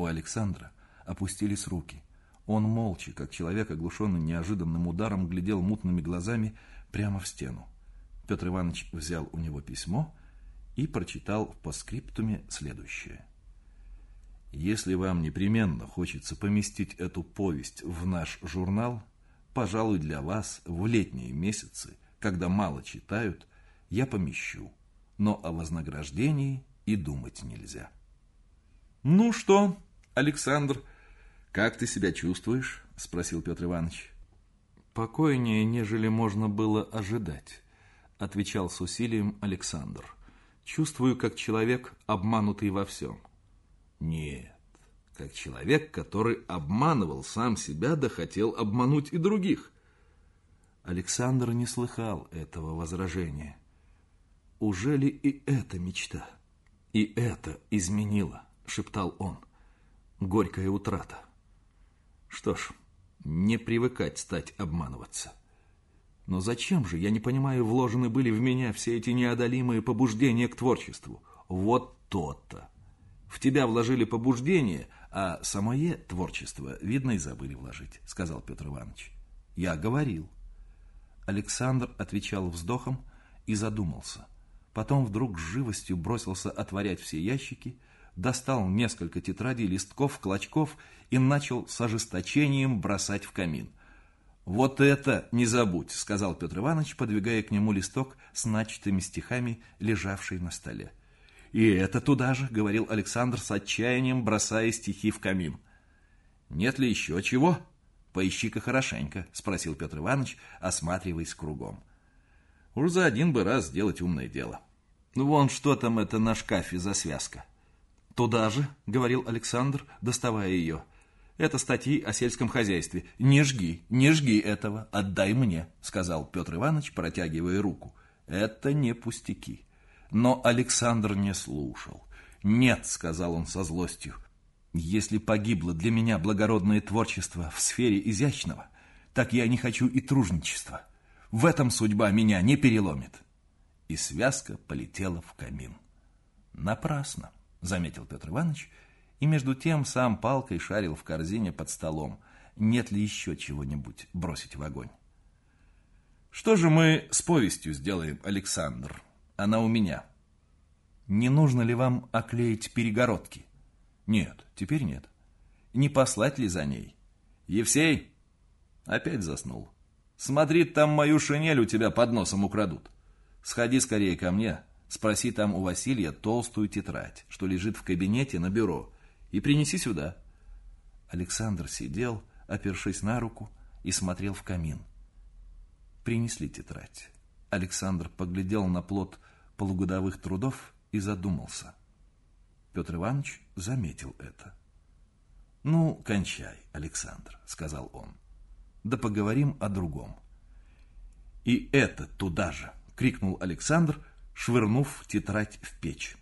У Александра опустились руки. Он молча, как человек, оглушенный неожиданным ударом, глядел мутными глазами прямо в стену. Петр Иванович взял у него письмо и прочитал в постскриптуме следующее. Если вам непременно хочется поместить эту повесть в наш журнал, пожалуй, для вас в летние месяцы, когда мало читают, я помещу, но о вознаграждении и думать нельзя. «Ну что, Александр, как ты себя чувствуешь?» – спросил Петр Иванович. «Покойнее, нежели можно было ожидать», – отвечал с усилием Александр. «Чувствую, как человек, обманутый во всем». Нет, как человек, который обманывал сам себя, да хотел обмануть и других. Александр не слыхал этого возражения. Уже ли и это мечта? И это изменило, шептал он. Горькая утрата. Что ж, не привыкать стать обманываться. Но зачем же, я не понимаю, вложены были в меня все эти неодолимые побуждения к творчеству? Вот то-то. В тебя вложили побуждение, а самое творчество, видно, и забыли вложить, сказал Петр Иванович. Я говорил. Александр отвечал вздохом и задумался. Потом вдруг с живостью бросился отворять все ящики, достал несколько тетрадей, листков, клочков и начал с ожесточением бросать в камин. «Вот это не забудь», — сказал Петр Иванович, подвигая к нему листок с начатыми стихами, лежавший на столе. «И это туда же», — говорил Александр с отчаянием, бросая стихи в камин. «Нет ли еще чего?» «Поищи-ка хорошенько», — спросил Петр Иванович, осматриваясь кругом. «Уж за один бы раз сделать умное дело». «Ну «Вон что там это на шкафе за связка». «Туда же», — говорил Александр, доставая ее. «Это статьи о сельском хозяйстве. Не жги, не жги этого, отдай мне», — сказал Петр Иванович, протягивая руку. «Это не пустяки». Но Александр не слушал. «Нет», — сказал он со злостью, — «если погибло для меня благородное творчество в сфере изящного, так я не хочу и тружничества. В этом судьба меня не переломит». И связка полетела в камин. «Напрасно», — заметил Петр Иванович, и между тем сам палкой шарил в корзине под столом. Нет ли еще чего-нибудь бросить в огонь? «Что же мы с повестью сделаем, Александр?» Она у меня. Не нужно ли вам оклеить перегородки? Нет, теперь нет. Не послать ли за ней? Евсей? Опять заснул. Смотри, там мою шинель у тебя под носом украдут. Сходи скорее ко мне, спроси там у Василия толстую тетрадь, что лежит в кабинете на бюро, и принеси сюда. Александр сидел, опершись на руку, и смотрел в камин. Принесли тетрадь. Александр поглядел на плод полугодовых трудов и задумался. Петр Иванович заметил это. «Ну, кончай, Александр», — сказал он. «Да поговорим о другом». «И это туда же!» — крикнул Александр, швырнув тетрадь в печь.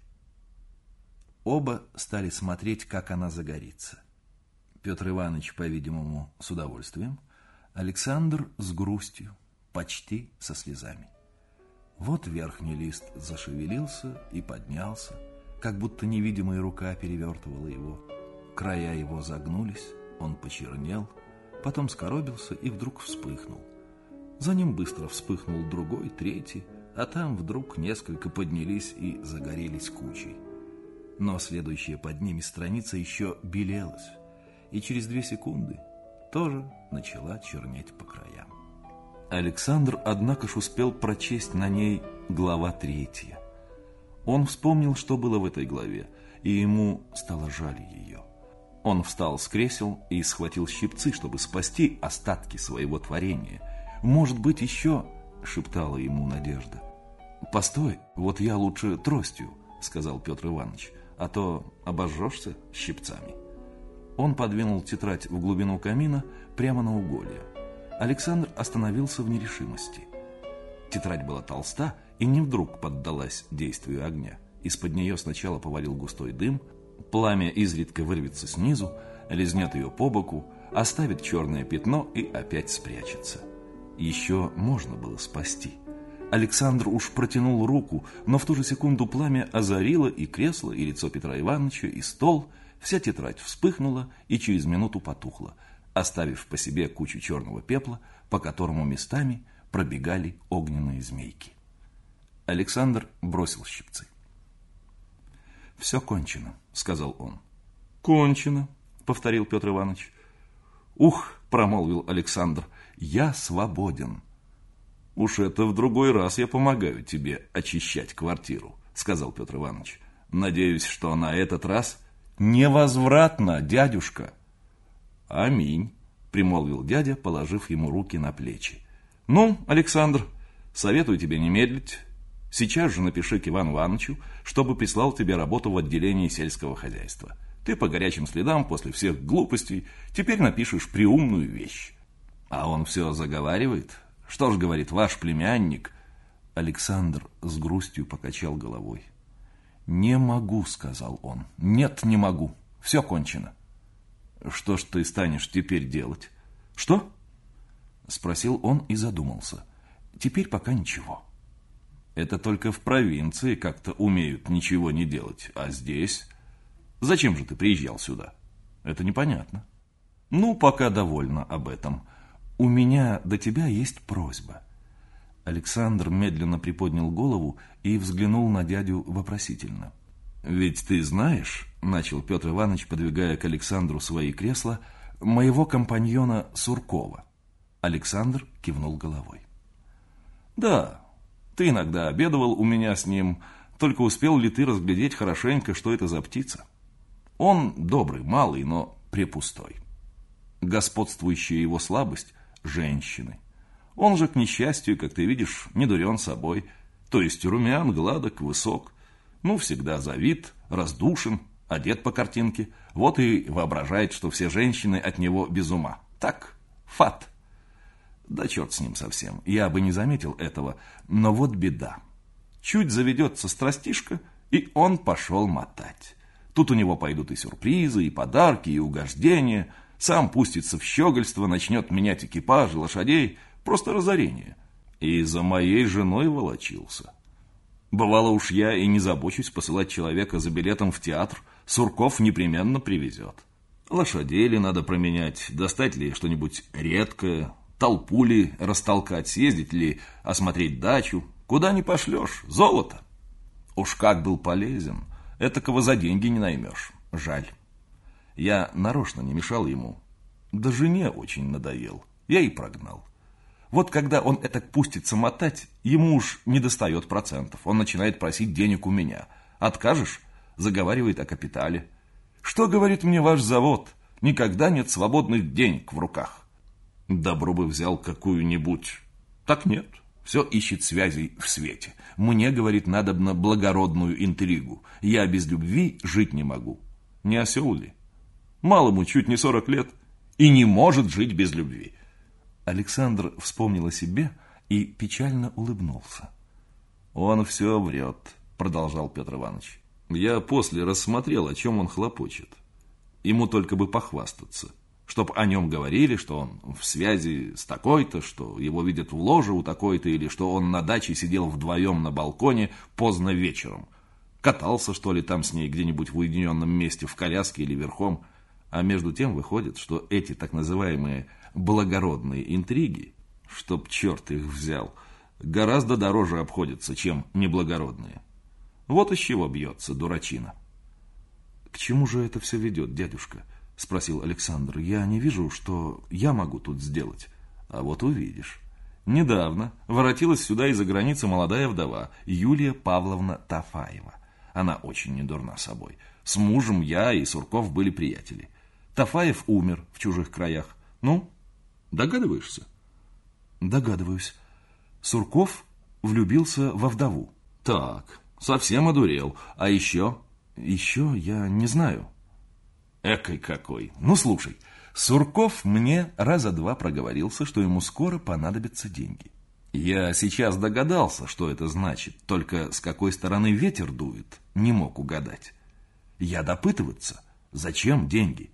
Оба стали смотреть, как она загорится. Петр Иванович, по-видимому, с удовольствием, Александр с грустью, почти со слезами. Вот верхний лист зашевелился и поднялся, как будто невидимая рука перевертывала его. Края его загнулись, он почернел, потом скоробился и вдруг вспыхнул. За ним быстро вспыхнул другой, третий, а там вдруг несколько поднялись и загорелись кучей. Но следующая под ними страница еще белелась, и через две секунды тоже начала чернеть по краям. Александр, однако ж, успел прочесть на ней глава третья. Он вспомнил, что было в этой главе, и ему стало жаль ее. Он встал с кресел и схватил щипцы, чтобы спасти остатки своего творения. «Может быть, еще...» — шептала ему Надежда. «Постой, вот я лучше тростью», — сказал Петр Иванович, «а то обожжешься щипцами». Он подвинул тетрадь в глубину камина прямо на уголье. Александр остановился в нерешимости. Тетрадь была толста и не вдруг поддалась действию огня. Из-под нее сначала повалил густой дым, пламя изредка вырвется снизу, лизнет ее по боку, оставит черное пятно и опять спрячется. Еще можно было спасти. Александр уж протянул руку, но в ту же секунду пламя озарило и кресло, и лицо Петра Ивановича, и стол. Вся тетрадь вспыхнула и через минуту потухла, оставив по себе кучу черного пепла, по которому местами пробегали огненные змейки. Александр бросил щипцы. «Все кончено», — сказал он. «Кончено», — повторил Петр Иванович. «Ух», — промолвил Александр, — «я свободен». «Уж это в другой раз я помогаю тебе очищать квартиру», — сказал Петр Иванович. «Надеюсь, что на этот раз невозвратно, дядюшка». «Аминь», — примолвил дядя, положив ему руки на плечи. «Ну, Александр, советую тебе не медлить. Сейчас же напиши к Ивану Ивановичу, чтобы прислал тебе работу в отделении сельского хозяйства. Ты по горячим следам после всех глупостей теперь напишешь приумную вещь. А он все заговаривает, что ж, говорит, ваш племянник... Александр с грустью покачал головой. «Не могу», — сказал он. «Нет, не могу. Все кончено». «Что ж ты станешь теперь делать?» «Что?» — спросил он и задумался. «Теперь пока ничего». «Это только в провинции как-то умеют ничего не делать, а здесь...» «Зачем же ты приезжал сюда?» «Это непонятно». «Ну, пока довольно об этом. «У меня до тебя есть просьба». Александр медленно приподнял голову и взглянул на дядю вопросительно. «Ведь ты знаешь, — начал Петр Иванович, подвигая к Александру свои кресла, — моего компаньона Суркова». Александр кивнул головой. «Да, ты иногда обедывал у меня с ним, только успел ли ты разглядеть хорошенько, что это за птица? Он добрый, малый, но препустой. Господствующая его слабость женщины. Он же, к несчастью, как ты видишь, не дурен собой, то есть румян, гладок, высок, ну, всегда завид, раздушен, одет по картинке, вот и воображает, что все женщины от него без ума. Так, фат. Да черт с ним совсем, я бы не заметил этого, но вот беда. Чуть заведется страстишка, и он пошел мотать. Тут у него пойдут и сюрпризы, и подарки, и угождения – сам пустится в щегольство, начнет менять экипажи, лошадей. Просто разорение. И за моей женой волочился. Бывало уж я и не забочусь посылать человека за билетом в театр. Сурков непременно привезет. Лошадей ли надо променять, достать ли что-нибудь редкое, толпу ли растолкать, съездить ли, осмотреть дачу. Куда не пошлешь, золото. Уж как был полезен, этакого за деньги не наймешь. Жаль. Я нарочно не мешал ему. Да жене очень надоел. Я и прогнал. Вот когда он это пустится мотать, ему уж не достает процентов. Он начинает просить денег у меня. Откажешь? Заговаривает о капитале. Что говорит мне ваш завод? Никогда нет свободных денег в руках. Добро бы взял какую-нибудь. Так нет. Все ищет связей в свете. Мне, говорит, надобно благородную интригу. Я без любви жить не могу. Не осел ли? Малому чуть не 40 лет и не может жить без любви. Александр вспомнил о себе и печально улыбнулся. «Он все врет», — продолжал Петр Иванович. «Я после рассмотрел, о чем он хлопочет. Ему только бы похвастаться, чтоб о нем говорили, что он в связи с такой-то, что его видят в ложе у такой-то, или что он на даче сидел вдвоем на балконе поздно вечером. Катался, что ли, там с ней где-нибудь в уединенном месте, в коляске или верхом». А между тем выходит, что эти так называемые благородные интриги, чтоб черт их взял, гораздо дороже обходятся, чем неблагородные. Вот из чего бьется дурачина. «К чему же это все ведет, дядюшка?» – спросил Александр. «Я не вижу, что я могу тут сделать. А вот увидишь». Недавно воротилась сюда из-за границы молодая вдова Юлия Павловна Тафаева. Она очень недурна собой. С мужем я и Сурков были приятели. Тафаев умер в чужих краях. Ну, догадываешься? Догадываюсь. Сурков влюбился во вдову. Так, совсем одурел. А еще? Еще я не знаю. Экой какой. Ну, слушай, Сурков мне раза два проговорился, что ему скоро понадобятся деньги. Я сейчас догадался, что это значит, только с какой стороны ветер дует, не мог угадать. Я допытываться, зачем деньги?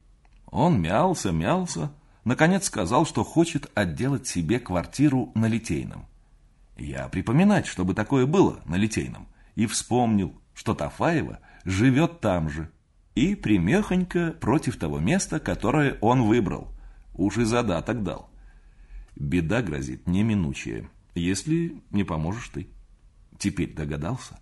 Он мялся, мялся, наконец сказал, что хочет отделать себе квартиру на Литейном. Я припоминать, чтобы такое было на Литейном, и вспомнил, что Тафаева живет там же. и примехонько против того места, которое он выбрал. Уж и задаток дал. Беда грозит неминучая, если не поможешь ты. Теперь догадался?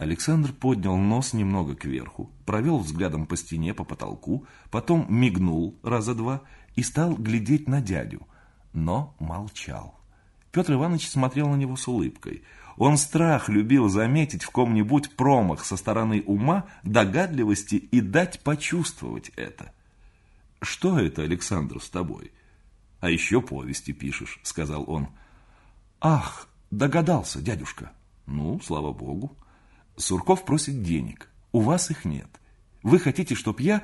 Александр поднял нос немного кверху, провел взглядом по стене, по потолку, потом мигнул раза два и стал глядеть на дядю, но молчал. Петр Иванович смотрел на него с улыбкой. Он страх любил заметить в ком-нибудь промах со стороны ума, догадливости и дать почувствовать это. «Что это, Александр, с тобой?» «А еще повести пишешь», — сказал он. «Ах, догадался, дядюшка». «Ну, слава богу». Сурков просит денег. У вас их нет. Вы хотите, чтоб я...»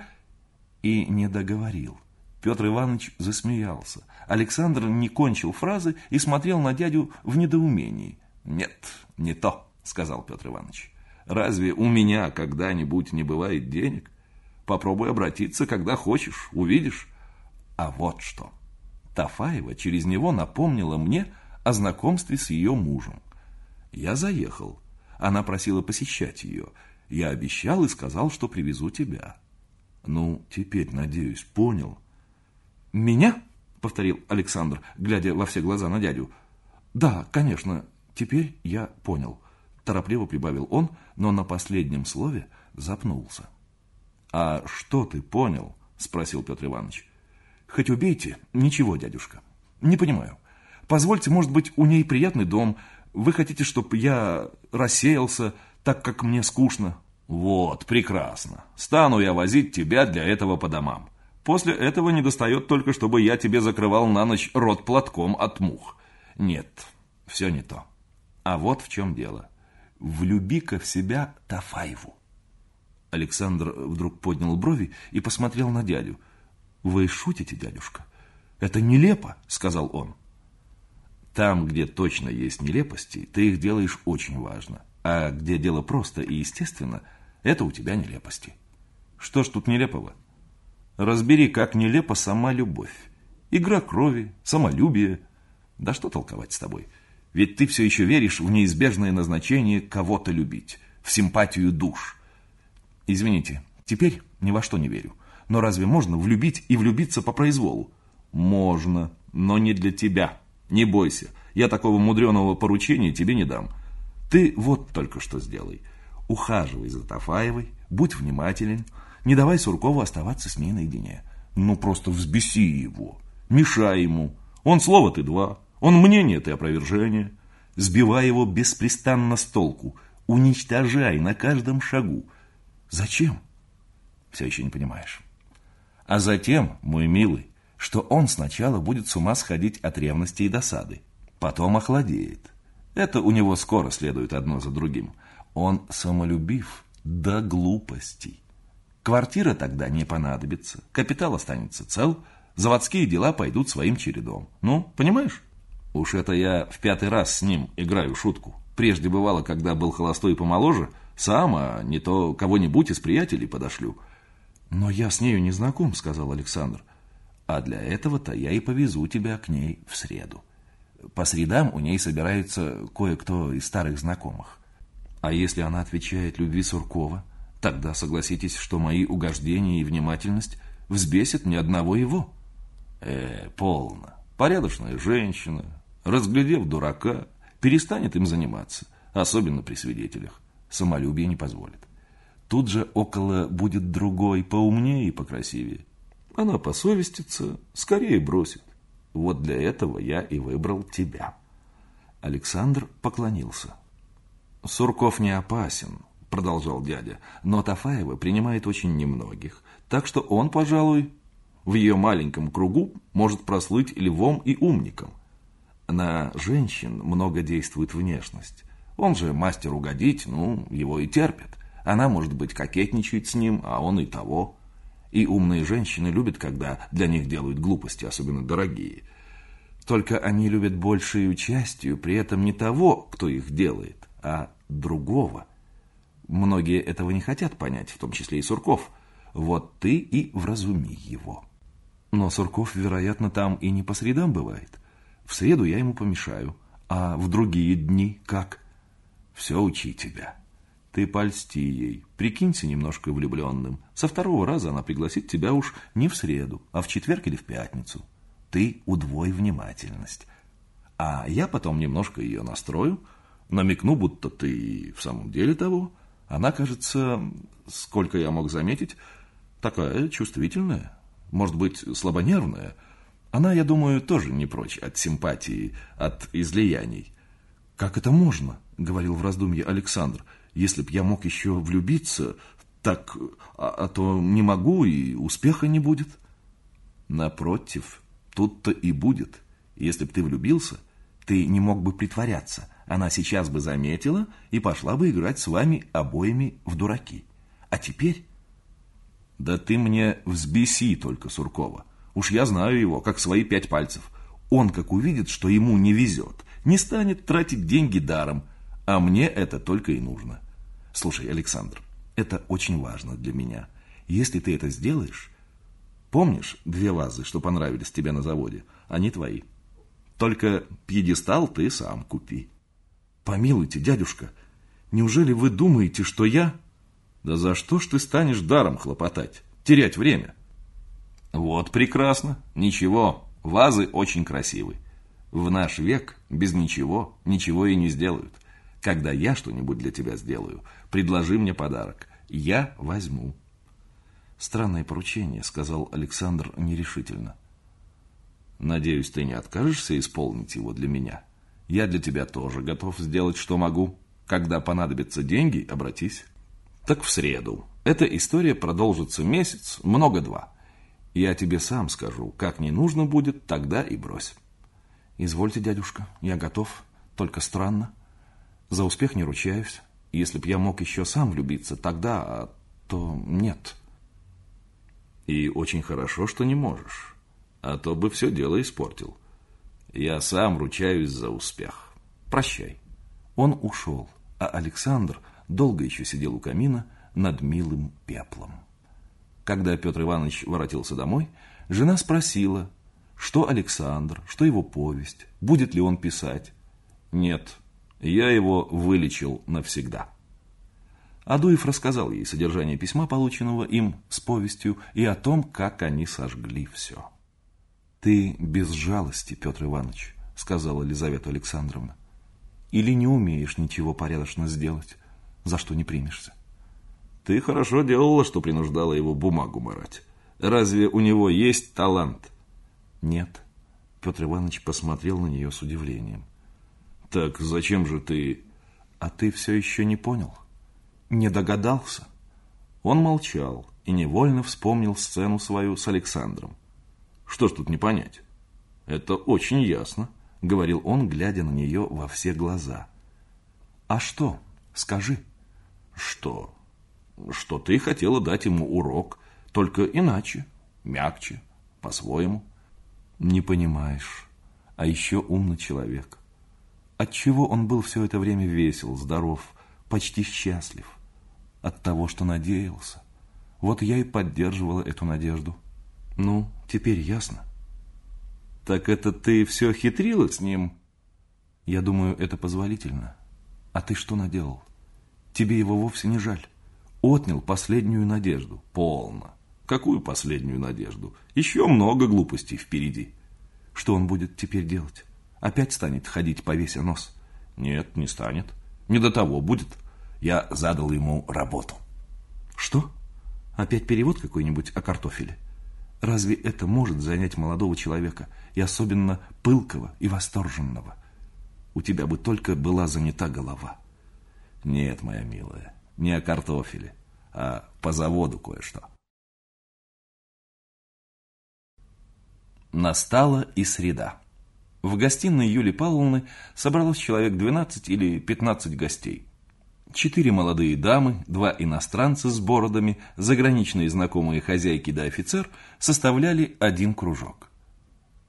И не договорил. Петр Иванович засмеялся. Александр не кончил фразы и смотрел на дядю в недоумении. «Нет, не то», — сказал Петр Иванович. «Разве у меня когда-нибудь не бывает денег? Попробуй обратиться, когда хочешь, увидишь». А вот что. Тафаева через него напомнила мне о знакомстве с ее мужем. Я заехал. Она просила посещать ее. Я обещал и сказал, что привезу тебя. Ну, теперь, надеюсь, понял. «Меня?» — повторил Александр, глядя во все глаза на дядю. «Да, конечно, теперь я понял», — торопливо прибавил он, но на последнем слове запнулся. «А что ты понял?» — спросил Петр Иванович. «Хоть убейте, ничего, дядюшка. Не понимаю. Позвольте, может быть, у ней приятный дом. Вы хотите, чтобы я рассеялся, так как мне скучно?» «Вот, прекрасно. Стану я возить тебя для этого по домам. После этого не достает только, чтобы я тебе закрывал на ночь рот платком от мух. Нет, все не то. А вот в чем дело. Влюби-ка в себя Тафаеву. Александр вдруг поднял брови и посмотрел на дядю. «Вы шутите, дядюшка? Это нелепо», — сказал он. «Там, где точно есть нелепости, ты их делаешь очень важно. А где дело просто и естественно, это у тебя нелепости. Что ж тут нелепого?» Разбери, как нелепа сама любовь. Игра крови, самолюбие. Да что толковать с тобой? Ведь ты все еще веришь в неизбежное назначение кого-то любить, в симпатию душ. Извините, теперь ни во что не верю. Но разве можно влюбить и влюбиться по произволу? Можно, но не для тебя. Не бойся, я такого мудреного поручения тебе не дам. Ты вот только что сделай. Ухаживай за Тафаевой, будь внимателен, не давай Суркову оставаться с ней наедине. Ну, просто взбеси его. Мешай ему. Он слово, ты два. Он мнение, ты опровержение. Сбивай его беспрестанно с толку. Уничтожай на каждом шагу. Зачем? Все еще не понимаешь. А затем, мой милый, что он сначала будет с ума сходить от ревности и досады. Потом охладеет. Это у него скоро следует одно за другим. Он самолюбив до глупостей. Квартира тогда не понадобится, капитал останется цел, заводские дела пойдут своим чередом. Ну, понимаешь? Уж это я в пятый раз с ним играю шутку. Прежде бывало, когда был холостой и помоложе, сам, а не то кого-нибудь из приятелей подошлю. Но я с нею не знаком, сказал Александр. А для этого-то я и повезу тебя к ней в среду. По средам у ней собирается кое-кто из старых знакомых. А если она отвечает любви Суркова – Тогда согласитесь, что мои угождения и внимательность взбесят ни одного его. Э, полно. Порядочная женщина, разглядев дурака, перестанет им заниматься, особенно при свидетелях. Самолюбие не позволит. Тут же около будет другой, поумнее и покрасивее. Она посовестится, скорее бросит. Вот для этого я и выбрал тебя. Александр поклонился. Сурков не опасен, продолжал дядя, но Тафаева принимает очень немногих, так что он, пожалуй, в ее маленьком кругу может прослыть львом и умником. На женщин много действует внешность. Он же мастер угодить, ну, его и терпят. Она, может быть, кокетничает с ним, а он и того. И умные женщины любят, когда для них делают глупости, особенно дорогие. Только они любят большей участию, при этом не того, кто их делает, а другого – Многие этого не хотят понять, в том числе и Сурков. Вот ты и вразуми его. Но Сурков, вероятно, там и не по средам бывает. В среду я ему помешаю, а в другие дни как? Все учи тебя. Ты польсти ей, прикинься немножко влюбленным. Со второго раза она пригласит тебя уж не в среду, а в четверг или в пятницу. Ты удвой внимательность. А я потом немножко ее настрою, намекну, будто ты в самом деле того. Она, кажется, сколько я мог заметить, такая чувствительная, может быть, слабонервная. Она, я думаю, тоже не прочь от симпатии, от излияний. «Как это можно?» — говорил в раздумье Александр — если б я мог еще влюбиться, так, а, а то не могу и успеха не будет. Напротив, тут-то и будет. Если б ты влюбился, ты не мог бы притворяться. Она сейчас бы заметила и пошла бы играть с вами обоими в дураки. А теперь... Да ты мне взбеси только Суркова. Уж я знаю его, как свои пять пальцев. Он, как увидит, что ему не везет, не станет тратить деньги даром, а мне это только и нужно. Слушай, Александр, это очень важно для меня. Если ты это сделаешь... Помнишь две вазы, что понравились тебе на заводе? Они твои. Только пьедестал ты сам купи. Помилуйте, дядюшка, неужели вы думаете, что я... Да за что ж ты станешь даром хлопотать? Терять время? Вот прекрасно. Ничего, вазы очень красивы. В наш век без ничего ничего и не сделают. Когда я что-нибудь для тебя сделаю, предложи мне подарок. Я возьму. Странное поручение, сказал Александр нерешительно. Надеюсь, ты не откажешься исполнить его для меня. Я для тебя тоже готов сделать, что могу. Когда понадобятся деньги, обратись. Так в среду. Эта история продолжится месяц, много два. Я тебе сам скажу, как не нужно будет, тогда и брось. Извольте, дядюшка, я готов, только странно. За успех не ручаюсь. Если б я мог еще сам влюбиться, тогда, а то нет. И очень хорошо, что не можешь. А то бы все дело испортил. Я сам ручаюсь за успех. Прощай. Он ушел, а Александр долго еще сидел у камина над милым пеплом. Когда Петр Иванович воротился домой, жена спросила, что Александр, что его повесть, будет ли он писать. Нет, я его вылечил навсегда. Адуев рассказал ей содержание письма, полученного им с повестью, и о том, как они сожгли все. «Ты без жалости, Петр Иванович», — сказала Елизавета Александровна. «Или не умеешь ничего порядочно сделать, за что не примешься?» «Ты хорошо делала, что принуждала его бумагу морать. Разве у него есть талант?» «Нет». Петр Иванович посмотрел на нее с удивлением. Так зачем же ты... А ты все еще не понял? Не догадался? Он молчал и невольно вспомнил сцену свою с Александром. Что ж тут не понять? Это очень ясно, говорил он, глядя на нее во все глаза. А что? Скажи. Что? Что ты хотела дать ему урок, только иначе, мягче, по-своему. Не понимаешь. А еще умный человек. Отчего он был все это время весел, здоров, почти счастлив? От того, что надеялся. Вот я и поддерживала эту надежду. Ну, теперь ясно. Так это ты все хитрила с ним? Я думаю, это позволительно. А ты что наделал? Тебе его вовсе не жаль. Отнял последнюю надежду. Полно. Какую последнюю надежду? Еще много глупостей впереди. Что он будет теперь делать? Опять станет ходить, повеся нос? Нет, не станет. Не до того будет. Я задал ему работу. Что? Опять перевод какой-нибудь о картофеле? Разве это может занять молодого человека, и особенно пылкого и восторженного? У тебя бы только была занята голова. Нет, моя милая, не о картофеле, а по заводу кое-что. Настала и среда. В гостиной Юли Павловны собралось человек 12 или 15 гостей. Четыре молодые дамы, два иностранца с бородами, заграничные знакомые хозяйки да офицер составляли один кружок.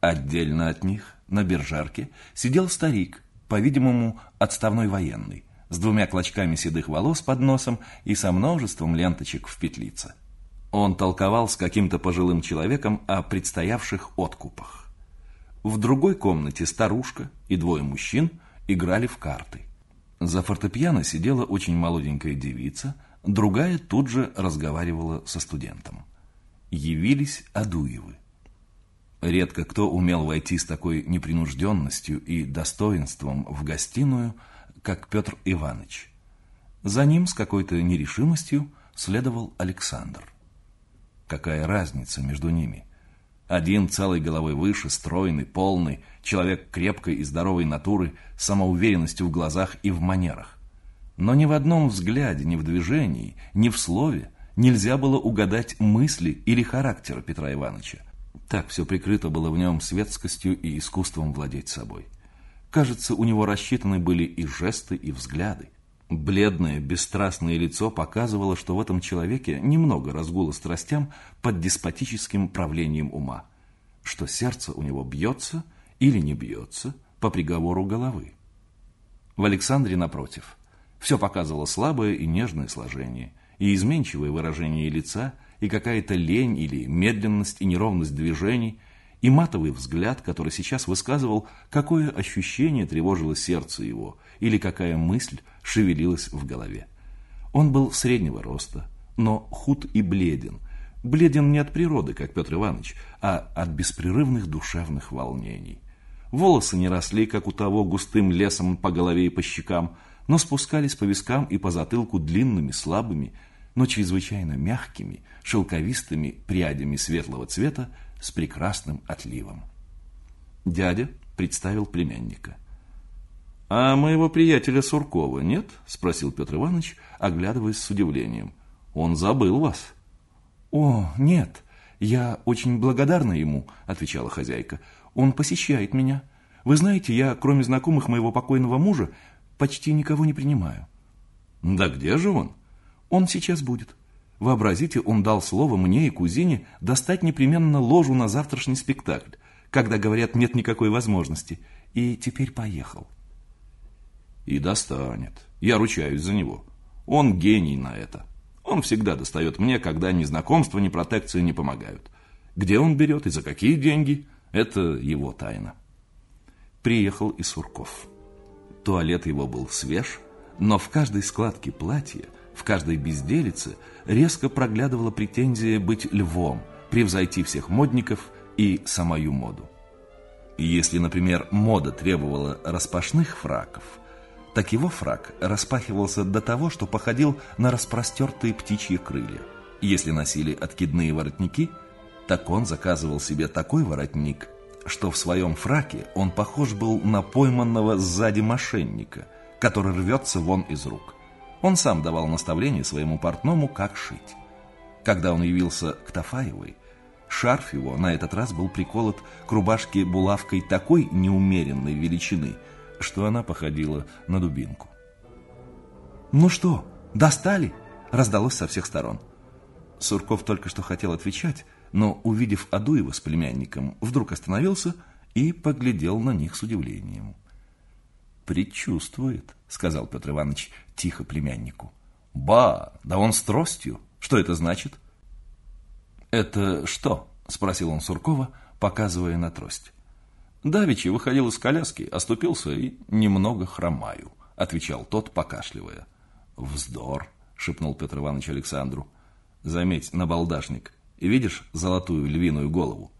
Отдельно от них, на бержарке, сидел старик, по-видимому, отставной военный, с двумя клочками седых волос под носом и со множеством ленточек в петлице. Он толковал с каким-то пожилым человеком о предстоявших откупах. В другой комнате старушка и двое мужчин играли в карты. За фортепиано сидела очень молоденькая девица, другая тут же разговаривала со студентом. Явились Адуевы. Редко кто умел войти с такой непринужденностью и достоинством в гостиную, как Петр Иванович. За ним с какой-то нерешимостью следовал Александр. Какая разница между ними? Один целой головой выше, стройный, полный, человек крепкой и здоровой натуры, самоуверенностью в глазах и в манерах. Но ни в одном взгляде, ни в движении, ни в слове нельзя было угадать мысли или характера Петра Ивановича. Так все прикрыто было в нем светскостью и искусством владеть собой. Кажется, у него рассчитаны были и жесты, и взгляды. Бледное, бесстрастное лицо показывало, что в этом человеке немного разгула страстям под деспотическим правлением ума, что сердце у него бьется или не бьется по приговору головы. В Александре, напротив, все показывало слабое и нежное сложение, и изменчивое выражение лица, и какая-то лень или медленность и неровность движений, и матовый взгляд, который сейчас высказывал, какое ощущение тревожило сердце его, или какая мысль шевелилась в голове. Он был среднего роста, но худ и бледен. Бледен не от природы, как Петр Иванович, а от беспрерывных душевных волнений. Волосы не росли, как у того, густым лесом по голове и по щекам, но спускались по вискам и по затылку длинными, слабыми, но чрезвычайно мягкими, шелковистыми прядями светлого цвета с прекрасным отливом. Дядя представил племянника. «А моего приятеля Суркова нет?» – спросил Петр Иванович, оглядываясь с удивлением. «Он забыл вас». «О, нет, я очень благодарна ему», – отвечала хозяйка. «Он посещает меня. Вы знаете, я, кроме знакомых моего покойного мужа, почти никого не принимаю». «Да где же он?» «Он сейчас будет. Вообразите, он дал слово мне и кузине достать непременно ложу на завтрашний спектакль, когда, говорят, нет никакой возможности. И теперь поехал». И достанет. Я ручаюсь за него. Он гений на это. Он всегда достает мне, когда ни знакомства, ни протекции не помогают. Где он берет и за какие деньги, это его тайна. Приехал и Сурков. Туалет его был свеж, но в каждой складке платья, в каждой безделице резко проглядывала претензия быть львом, превзойти всех модников и самую моду. Если, например, мода требовала распашных фраков – так его фраг распахивался до того, что походил на распростертые птичьи крылья. Если носили откидные воротники, так он заказывал себе такой воротник, что в своем фраке он похож был на пойманного сзади мошенника, который рвется вон из рук. Он сам давал наставление своему портному, как шить. Когда он явился к Тафаевой, шарф его на этот раз был приколот к рубашке булавкой такой неумеренной величины – что она походила на дубинку. «Ну что, достали?» – раздалось со всех сторон. Сурков только что хотел отвечать, но, увидев Адуева с племянником, вдруг остановился и поглядел на них с удивлением. «Предчувствует», — сказал Петр Иванович тихо племяннику. «Ба, да он с тростью. Что это значит?» «Это что?» — спросил он Суркова, показывая на трость. Давичи выходил из коляски, оступился и немного хромаю, отвечал тот, покашливая. Вздор, шепнул Петр Иванович Александру. Заметь, набалдашник. Видишь золотую львиную голову?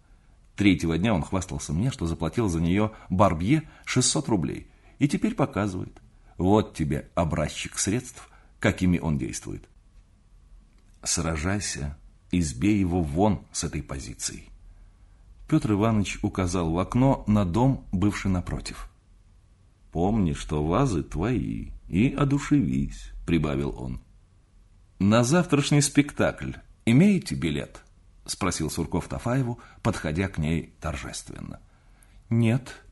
Третьего дня он хвастался мне, что заплатил за нее Барбье 600 рублей. И теперь показывает. Вот тебе образчик средств, какими он действует. Сражайся, избей его вон с этой позиции. Петр Иванович указал в окно на дом, бывший напротив. «Помни, что вазы твои, и одушевись», — прибавил он. «На завтрашний спектакль имеете билет?» — спросил Сурков Тафаеву, подходя к ней торжественно. «Нет».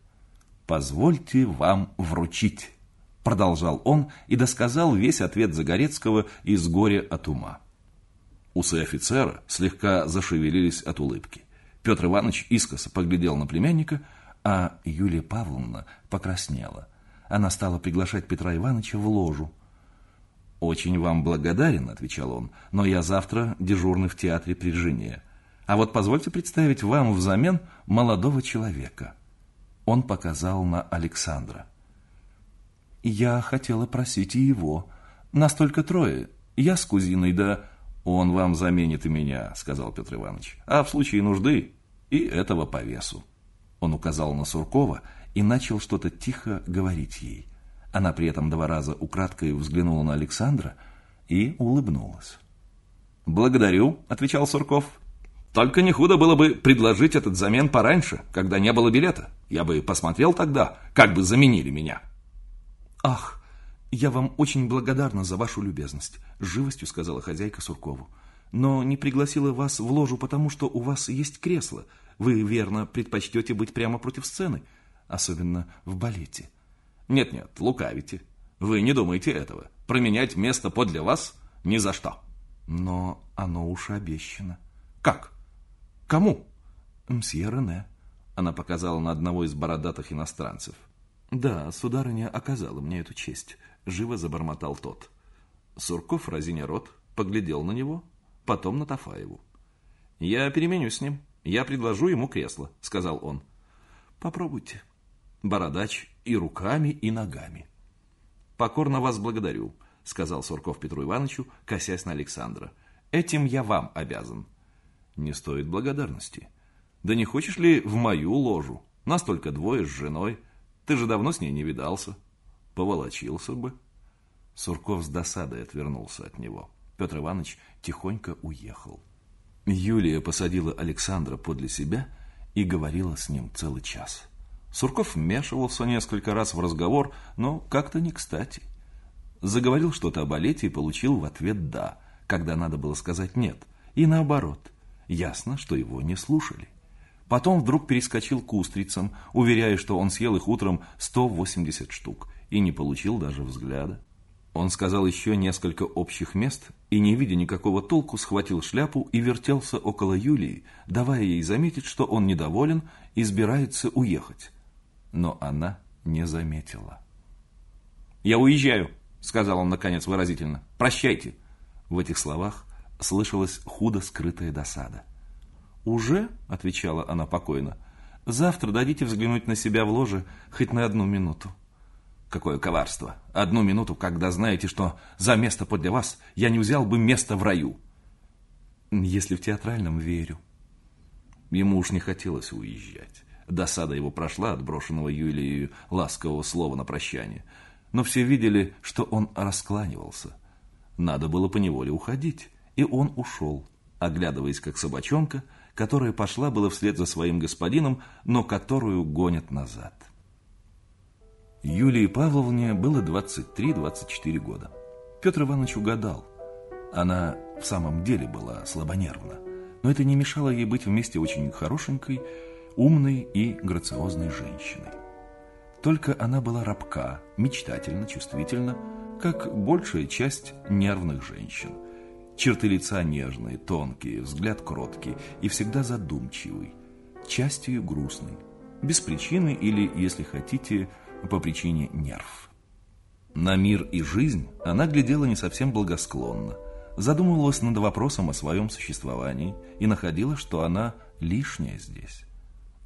«Позвольте вам вручить», — продолжал он и досказал весь ответ Загорецкого из горя от ума. Усы офицера слегка зашевелились от улыбки. Петр Иванович искоса поглядел на племянника, а Юлия Павловна покраснела. Она стала приглашать Петра Ивановича в ложу. «Очень вам благодарен», — отвечал он, — «но я завтра дежурный в театре при жене. А вот позвольте представить вам взамен молодого человека». Он показал на Александра. Я хотела просить и его. Настолько трое. Я с кузиной, да... Он вам заменит и меня, сказал Петр Иванович. А в случае нужды и этого по весу. Он указал на Суркова и начал что-то тихо говорить ей. Она при этом два раза украдкой взглянула на Александра и улыбнулась. «Благодарю», — отвечал Сурков. «Только не худо было бы предложить этот замен пораньше, когда не было билета. Я бы посмотрел тогда, как бы заменили меня». «Ах, я вам очень благодарна за вашу любезность», — живостью сказала хозяйка Суркову. «Но не пригласила вас в ложу, потому что у вас есть кресло. Вы, верно, предпочтете быть прямо против сцены, особенно в балете». «Нет-нет, лукавите. Вы не думаете этого. Променять место подле вас ни за что». «Но оно уж обещано». «Как? Кому?» «Мсье Рене». Она показала на одного из бородатых иностранцев. «Да, сударыня оказала мне эту честь», — живо забормотал тот. Сурков, разиня рот, поглядел на него, потом на Тафаеву. «Я переменюсь с ним. Я предложу ему кресло», — сказал он. «Попробуйте». Бородач и руками, и ногами. «Покорно вас благодарю», — сказал Сурков Петру Ивановичу, косясь на Александра. «Этим я вам обязан». «Не стоит благодарности». «Да не хочешь ли в мою ложу? Нас только двое с женой. Ты же давно с ней не видался. Поволочился бы». Сурков с досадой отвернулся от него. Петр Иванович тихонько уехал. Юлия посадила Александра подле себя и говорила с ним целый час. Сурков вмешивался несколько раз в разговор, но как-то не кстати. Заговорил что-то о балете и получил в ответ «да», когда надо было сказать «нет». И наоборот. Ясно, что его не слушали. Потом вдруг перескочил к устрицам, уверяя, что он съел их утром 180 штук и не получил даже взгляда. Он сказал еще несколько общих мест и, не видя никакого толку, схватил шляпу и вертелся около Юлии, давая ей заметить, что он недоволен и собирается уехать. Но она не заметила. «Я уезжаю», — сказал он, наконец, выразительно. «Прощайте». В этих словах слышалась худо скрытая досада. «Уже?» – отвечала она покойно. «Завтра дадите взглянуть на себя в ложе хоть на одну минуту». «Какое коварство! Одну минуту, когда знаете, что за место подле вас я не взял бы место в раю!» «Если в театральном верю». Ему уж не хотелось уезжать. Досада его прошла от брошенного Юлией ласкового слова на прощание. Но все видели, что он раскланивался. Надо было поневоле уходить, и он ушел, оглядываясь как собачонка – которая пошла было вслед за своим господином, но которую гонят назад. Юлии Павловне было 23-24 года. Петр Иванович угадал. Она в самом деле была слабонервна, но это не мешало ей быть вместе очень хорошенькой, умной и грациозной женщиной. Только она была рабка, мечтательна, чувствительна, как большая часть нервных женщин – Черты лица нежные, тонкие, взгляд кроткий и всегда задумчивый, частью грустный, без причины или, если хотите, по причине нерв. На мир и жизнь она глядела не совсем благосклонно, задумывалась над вопросом о своем существовании и находила, что она лишняя здесь.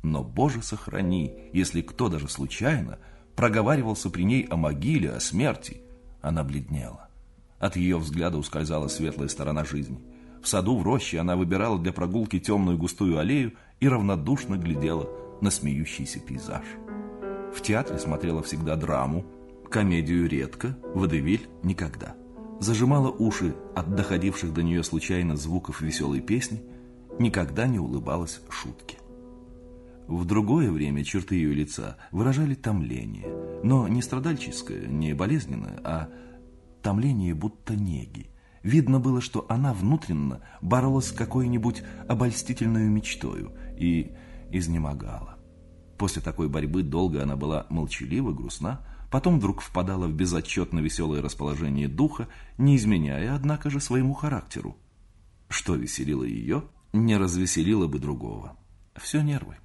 Но, Боже, сохрани, если кто даже случайно проговаривался при ней о могиле, о смерти, она бледнела. От ее взгляда ускользала светлая сторона жизни. В саду в роще она выбирала для прогулки темную густую аллею и равнодушно глядела на смеющийся пейзаж. В театре смотрела всегда драму, комедию редко, водевиль никогда. Зажимала уши от доходивших до нее случайно звуков веселой песни, никогда не улыбалась шутке. В другое время черты ее лица выражали томление, но не страдальческое, не болезненное, а томление будто неги. Видно было, что она внутренно боролась с какой-нибудь обольстительной мечтою и изнемогала. После такой борьбы долго она была молчалива, грустна, потом вдруг впадала в безотчетно веселое расположение духа, не изменяя, однако же, своему характеру. Что веселило ее, не развеселило бы другого. Все нервы.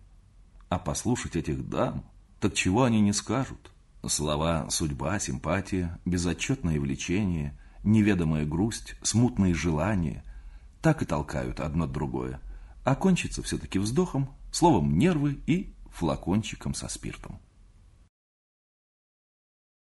А послушать этих дам, так чего они не скажут? Слова «судьба», «симпатия», «безотчетное влечение», «неведомая грусть», «смутные желания» так и толкают одно другое, а кончится все-таки вздохом, словом «нервы» и флакончиком со спиртом.